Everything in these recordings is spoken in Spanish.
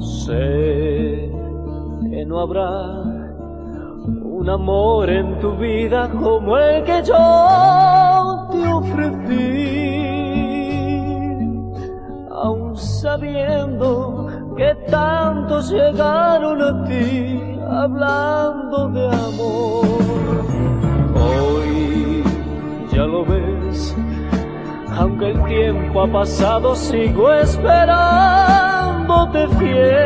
Sé que no habrá un amor en tu vida como el que yo te ofrecí, aun sabiendo que tantos llegaron a ti hablando de amor. Hoy ya lo ves, aunque el tiempo ha pasado, sigo esperando esperándote fiel.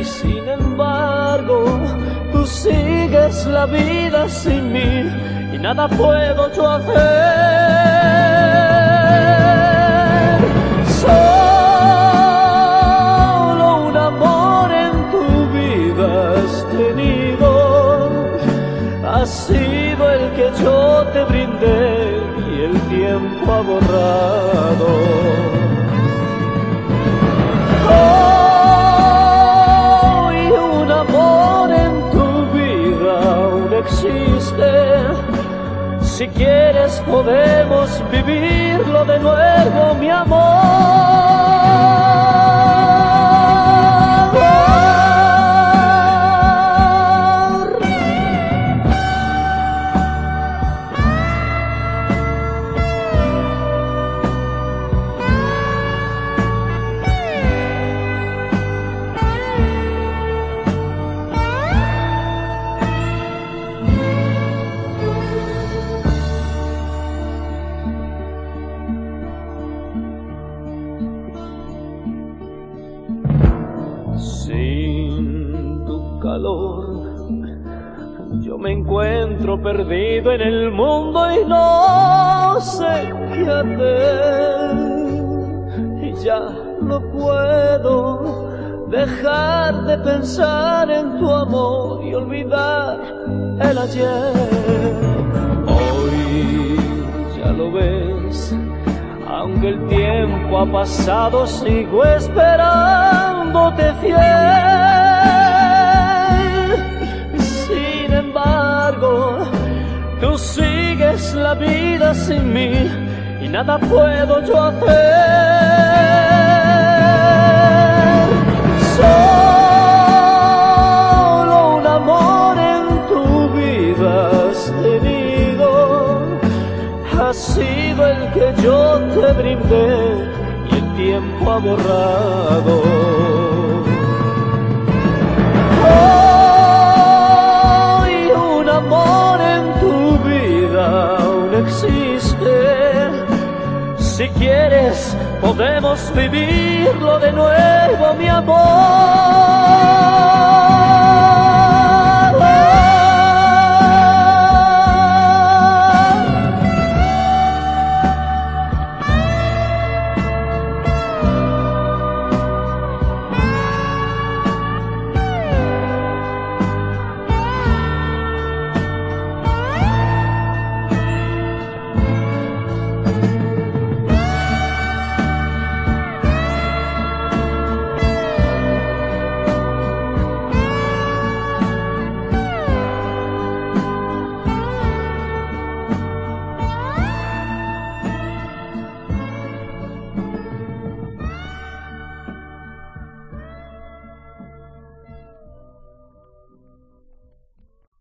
Y sin embargo, tú sigues la vida sin mí y nada puedo yo hacer. Solo un amor en tu vida has tenido, ha sido el que yo te brindé y el tiempo ha borrado. Si quieres podemos vivirlo de nuevo, mi amor. Yo me encuentro perdido en el mundo y no sé qué hacer. Y ya no puedo dejar de pensar en tu amor y olvidar el ayer. Hoy ya lo ves, aunque el tiempo ha pasado, sigo esperándote fiel. Tú sigues la vida sin mí y nada puedo yo hacer. Solo un amor en tu vida has tenido ha sido el que yo te brindé y el tiempo ha borrado. Si quieres, podemos vivirlo de nuevo, mi amor.